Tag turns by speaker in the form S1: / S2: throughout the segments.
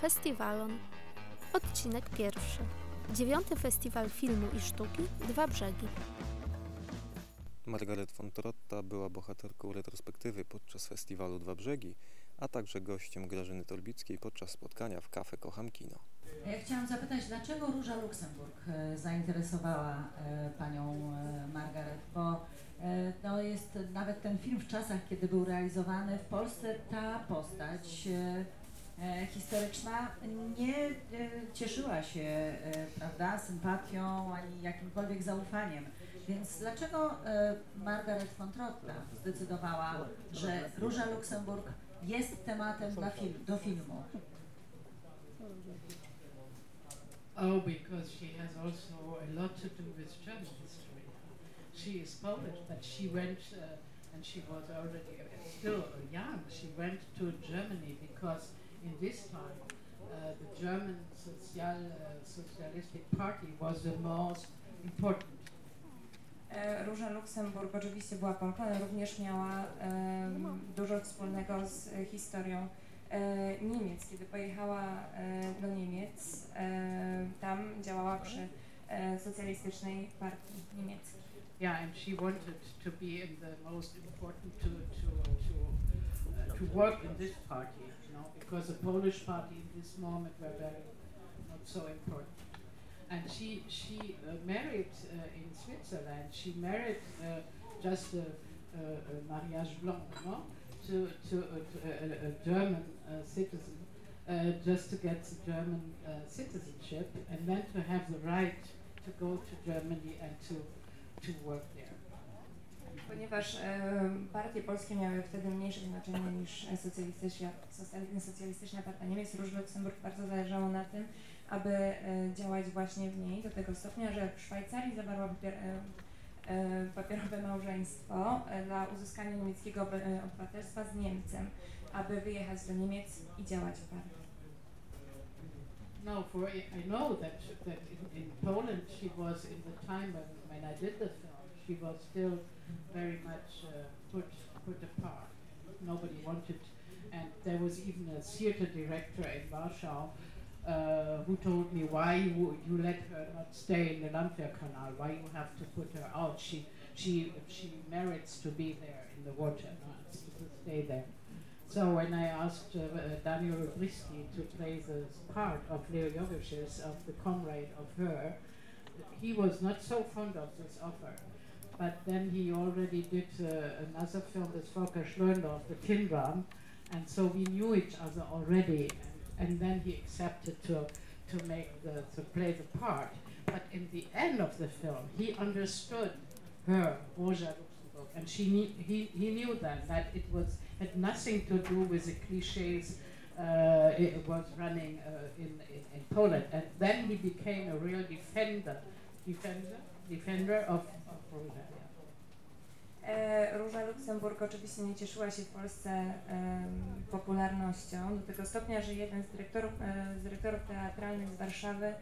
S1: Festiwalon. Odcinek pierwszy. Dziewiąty Festiwal Filmu i Sztuki Dwa Brzegi.
S2: Margaret von Trotta była bohaterką retrospektywy podczas festiwalu Dwa Brzegi, a także gościem Grażyny Torbickiej podczas spotkania w Cafe Kocham Kino.
S3: Ja chciałam zapytać, dlaczego Róża Luksemburg e, zainteresowała e, panią e, Margaret, bo to jest nawet ten film w czasach, kiedy był realizowany w Polsce, ta postać historyczna nie e, cieszyła się, e, prawda, sympatią ani jakimkolwiek zaufaniem. Więc dlaczego e, Margaret von Trotta zdecydowała, że Róża Luksemburg jest tematem film, do filmu?
S4: Oh, because she has also a lot to do with German history. She is Polish, but she went, uh, and she was already uh, still young, she went to Germany because in this time uh, the German social, uh, Socialistic Party was the most important.
S5: E, Róża Luksemburg oczywiście była Polką, również miała em, dużo wspólnego z historią e, Niemiec. Kiedy pojechała e, do Niemiec, tam działała przy socjalistycznej partii niemieckiej.
S4: Yeah, and she wanted to be in the most important to to to to work in this party, you know, because the Polish party in this moment were very not so important. And she she uh, married uh, in Switzerland. She married uh, just a, a, a mariage blanc, no, to to a, a, German uh, citizen, uh, just to get the German uh, citizenship, and then to have the right to go to Germany and to to work there.
S5: Ponieważ e, partie polskie miały wtedy mniejsze znaczenie niż socjalistyczna, socjal- socjalistyczna partia Niemiec, Róży Luksemburg bardzo zależało na tym, aby e, działać właśnie w niej do tego stopnia, że w Szwajcarii zawarła e, papierowe małżeństwo dla uzyskania niemieckiego obywatelstwa z Niemcem, aby wyjechać do Niemiec i działać w partii.
S4: No, for I know that that in, in Poland she was in the time when, when I did the film, she was still very much uh, put put apart. Nobody wanted, and there was even a theater director in Warsaw uh, who told me why you, you let her not stay in the Landwehrkanal, why you have to put her out. She she she merits to be there in the water, not to stay there. So when I asked uh, Daniel Obriski to play the part of Leo Jovicius, of the comrade of her, he was not so fond of this offer. But then he already did uh, another film with Volker Schlöndorff, the Tin Drum, and so we knew each other already. And, and then he accepted to to make the to play the part. But in the end of the film, he understood her, Rosa Luxemburg, and she knew, he, he knew then that it was had nothing to do with the cliches uh, it was running uh, in, in, in Poland. And then he became a real defender, defender, defender of, yeah.
S5: E, Róża Luksemburg oczywiście nie cieszyła się w Polsce em, popularnością do tego stopnia, że jeden z dyrektorów, e, z dyrektorów teatralnych z Warszawy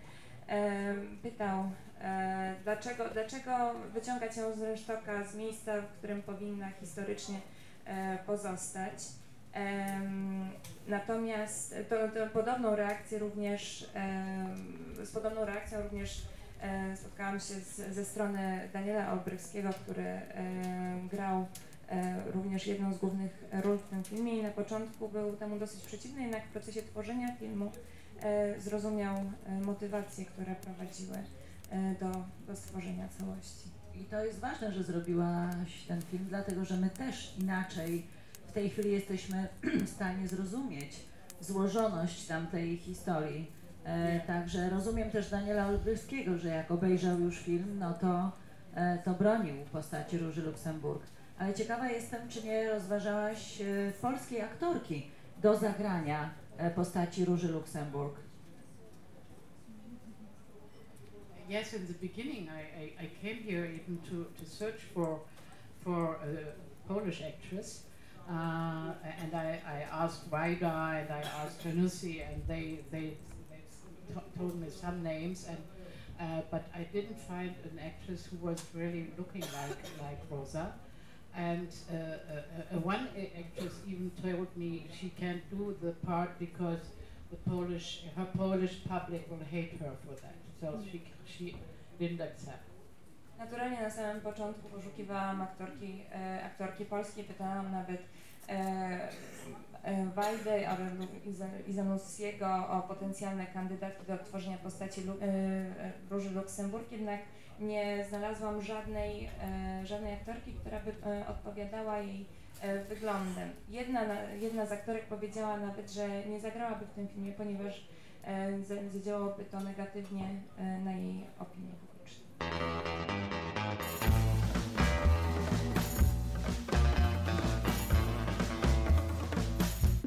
S5: pytał, e, dlaczego, dlaczego wyciągać ją z rynsztoka, z miejsca, w którym powinna historycznie e, pozostać. Natomiast to, to podobną reakcję również, z podobną reakcją również E, spotkałam się z, ze strony Daniela Olbrychskiego, który e, grał e, również jedną z głównych ról w tym filmie i na początku był temu dosyć przeciwny, jednak w procesie tworzenia filmu e, zrozumiał e, motywacje, które prowadziły e, do, do stworzenia całości.
S3: I to jest ważne, że zrobiłaś ten film, dlatego że my też inaczej w tej chwili jesteśmy w stanie zrozumieć złożoność tamtej historii. E, także rozumiem też Daniela Olbryskiego, że jak obejrzał już film, no to, e, to bronił postaci Róży Luksemburg. Ale ciekawa jestem, czy nie rozważałaś e, polskiej aktorki do zagrania e, postaci Róży Luksemburg.
S4: Yes, in the beginning, I, I, I came here even to, to search for for a Polish actress, uh, and I, I asked Vaida and I asked Janussi, and they they, told me some names, and uh, but I didn't find an actress who was really looking like like Rosa. And uh, uh, uh, one actress even told me she can't do the part because the Polish, her Polish public will hate her for that. So she she didn't accept.
S5: Naturalnie na samym początku poszukiwałam aktorki, e, aktorki polskiej, pytałam nawet e, e, Iza- Izanussiego o potencjalne kandydatki do odtworzenia postaci e, Róży Luksemburg, jednak nie znalazłam żadnej, żadnej aktorki, która by odpowiadała jej wyglądem. Jedna, na, jedna z aktorek powiedziała nawet, że nie zagrałaby w tym filmie, ponieważ za- zadziałałoby to negatywnie na jej opinię publiczną.